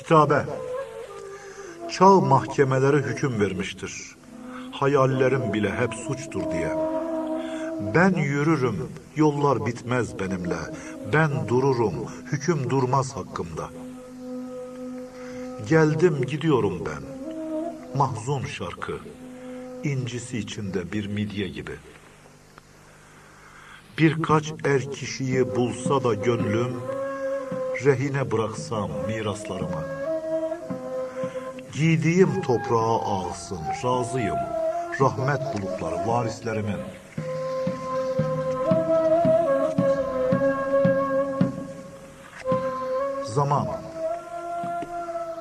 Kitabe. Çağ mahkemeleri hüküm vermiştir. Hayallerim bile hep suçtur diye. Ben yürürüm, yollar bitmez benimle. Ben dururum, hüküm durmaz hakkımda. Geldim gidiyorum ben. Mahzun şarkı, incisi içinde bir midye gibi. Birkaç er kişiyi bulsa da gönlüm, rehine bıraksam miraslarımı. Giydiğim toprağa ağsın, razıyım. Rahmet bulutları varislerimin. Zaman